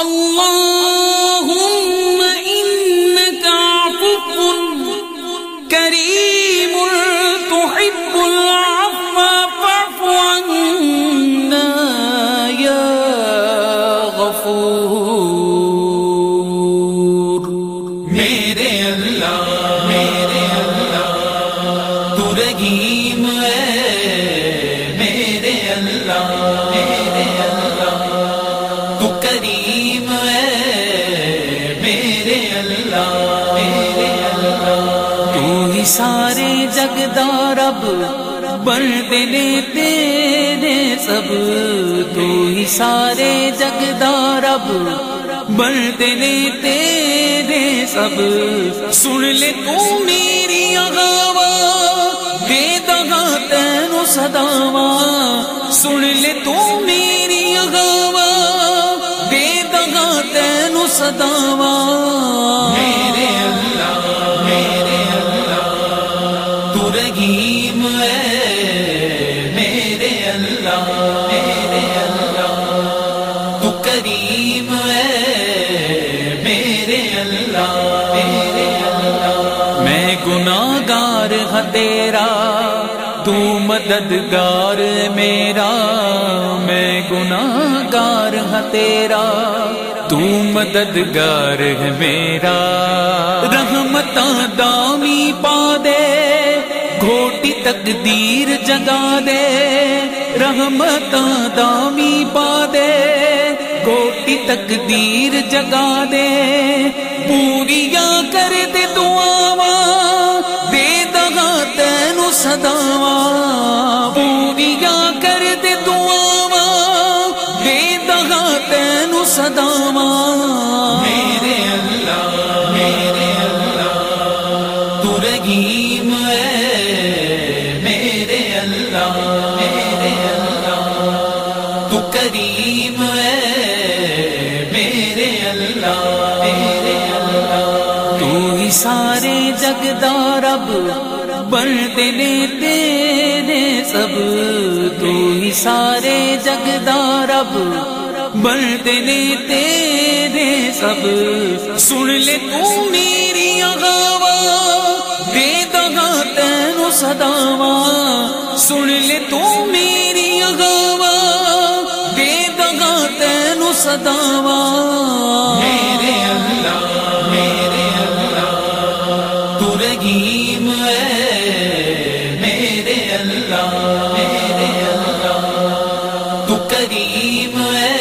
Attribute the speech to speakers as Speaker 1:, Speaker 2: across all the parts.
Speaker 1: الله سارے جگدار اب بردنے تیرے سب تو ہی سارے جگدار اب بردنے تیرے سب سن لے تو میری اغاوا دے دگا تین سداوا سن لے تو میری اغاوا دے دگا تین سداوا
Speaker 2: اللہ
Speaker 1: میں گناگار ہاں تیرا، تو مددگار میرا۔ میں گناگار ہاں تیرا، تو مددگار ہے میرا۔ ہاں رحمت دامی پا دے، گھوٹی تقدیر جگا دے۔ رحمت دامی پا دے۔ گھوٹی تقدیر جگا دے پوریا کر دے دعاوا دے دگا تین سداوا پوریا کر دے دعاوا دے دگا تین سداوا
Speaker 2: میرے اللہ میرے اللہ، تو رحیم ہے۔ میرے اللہ میرے اللہ، تو کریم
Speaker 1: جگدار اب تیرے سب، تو ہی سارے جگدار اب بردنے تیرے سب، سن لے تو میری اغاوا دے دگا تین سداوا سن لے تو میری اغاوا دے دگا تین سداوا
Speaker 2: اللہ میرے اللہ تو کریم ہے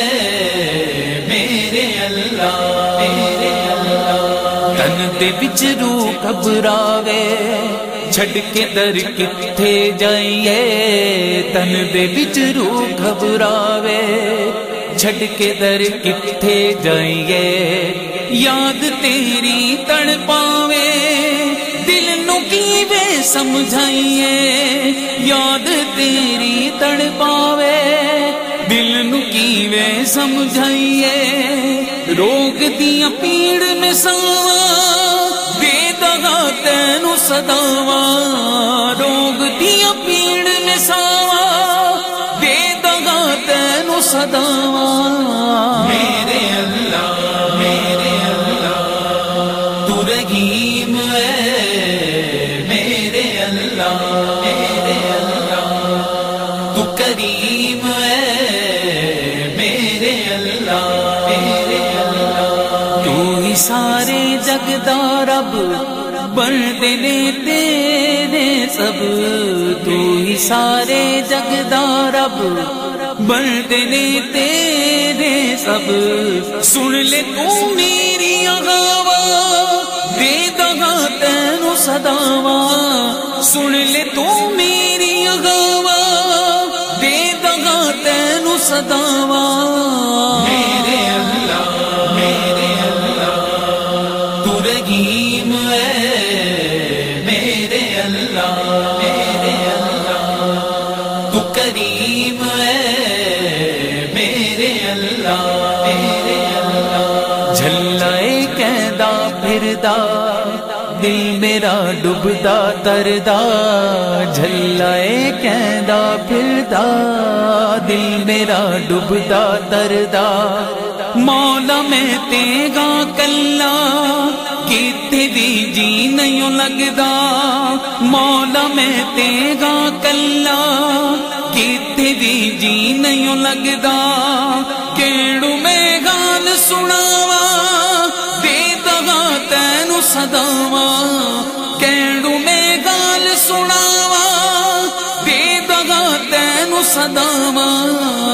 Speaker 2: میرے اللہ میرے اللہ
Speaker 1: تن دے وچ روح گھبراوے چھڈ کے در کتھے جائیے۔ تن دے وچ روح گھبراوے چھڈ کے در کتھے جائیے۔ یاد تیری تڑ پاوے سمجھائیے، یاد تیری تڑ پاوے دل نو سمجھائیے۔ روگ دیا پیڑ میں ساوا دے دگا تینو سداوا روگ دیا پیڑ میں ساوا دے دگا تینو سداوا جگدار اب بردنے تیرے سب، تو ہی سارے جگدار اب بردنے تیرے سب، سن لے تو میری اغاوا دے دگا تینو سداوا سن لے تو میری اغاوا دے دگا تینو سداوا جھلائے کہدا پھردا، دل میرا ڈبدا تردا۔ جھلائے کہندا، پھردا، دل میرا ڈبدا تردا۔ مولا، میں تیگا کلا کتنے بھی جی نہیں لگدا۔ مولا، میں تیگا کلا کتنے بھی جی نہیں لگدا۔ کیڑو میں سناوا دے دگا تین سداوا کیڑو میں گال سناوا دے دگا تین سداوا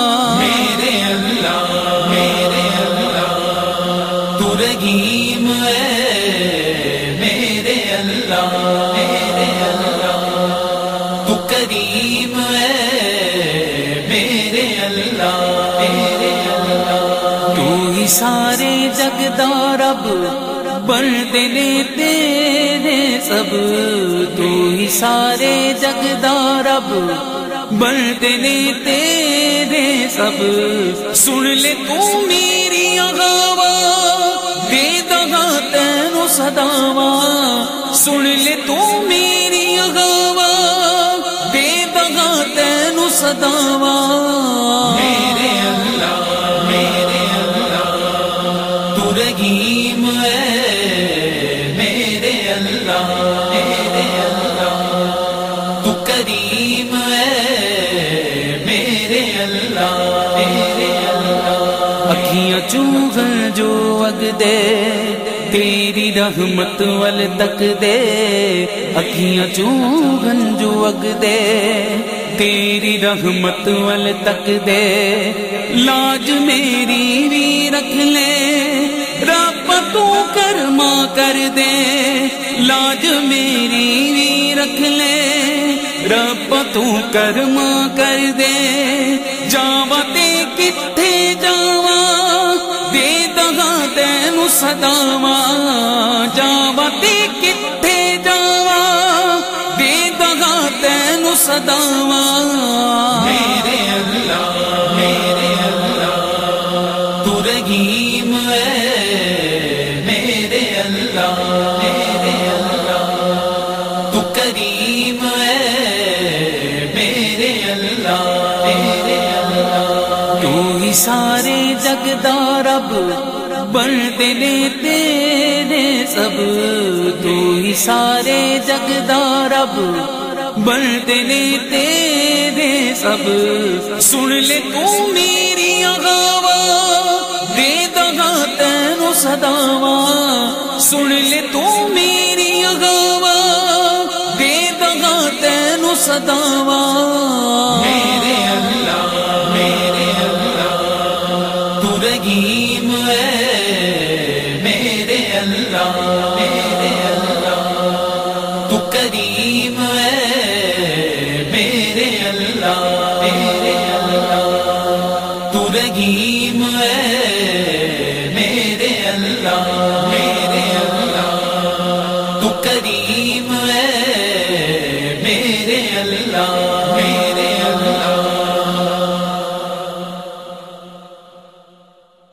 Speaker 1: جگدار اب بردنے تیرے سب، تو ہی سارے جگدار اب بردنے تیرے سب۔ سن لے تو میری اغاوا دے دگا تینو سداوا سن لے تو میری اغاوا دے دگا تینو سداوا دے، تیری رحمت ول تک دے، اکھیاں چوغن جو اگ دے۔ تیری رحمت ول تک دے، لاج میری بھی رکھ لے۔ رب تو کرما کر دے، لاج میری بھی رکھ لے۔ رب تو کرما کر دے جاوا تے کتھے جاوا سداوا جاوا تے کتھے جاوا دے دگا تینو سداوا
Speaker 2: میرے اللہ میرے اللہ تو رحیم ہے۔ میرے اللہ میرے اللہ تو کریم ہے۔ میرے اللہ میرے اللہ۔
Speaker 1: تو ہی سارے جگدار اب تیرے سب، تو ہی سارے جگدار اب۔ بردنے تیرے سب۔ سن لے تو میری اغاوا دے دگا تینو سداوا سن لے تو میری اغاوا دے دگا تینو سداوا
Speaker 2: میرے اللہ میرے اللہ، تو رحیم